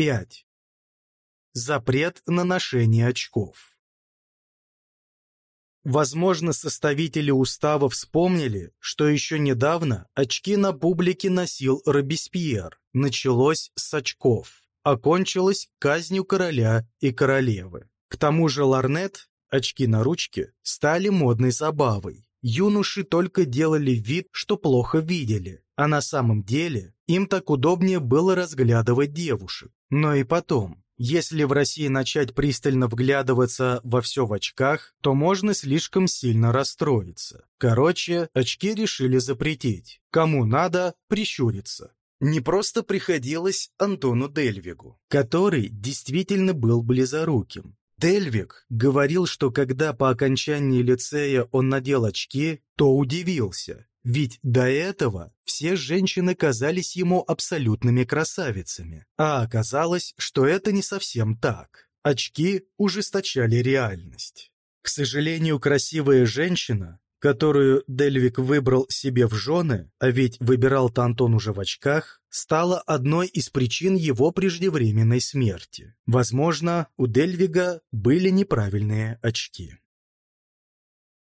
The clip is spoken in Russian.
5. Запрет на ношение очков. Возможно, составители устава вспомнили, что еще недавно очки на публике носил Робеспьер. Началось с очков, окончилось казнью короля и королевы. К тому же ларнет, очки на ручке, стали модной забавой. Юноши только делали вид, что плохо видели, а на самом деле им так удобнее было разглядывать девушек. Но и потом, если в России начать пристально вглядываться во все в очках, то можно слишком сильно расстроиться. Короче, очки решили запретить. Кому надо, прищуриться. Не просто приходилось Антону Дельвигу, который действительно был близоруким. Дельвиг говорил, что когда по окончании лицея он надел очки, то удивился, ведь до этого все женщины казались ему абсолютными красавицами. А оказалось, что это не совсем так. Очки ужесточали реальность. К сожалению, красивая женщина, которую Дельвик выбрал себе в жены, а ведь выбирал-то Антон уже в очках, стала одной из причин его преждевременной смерти. Возможно, у Дельвига были неправильные очки.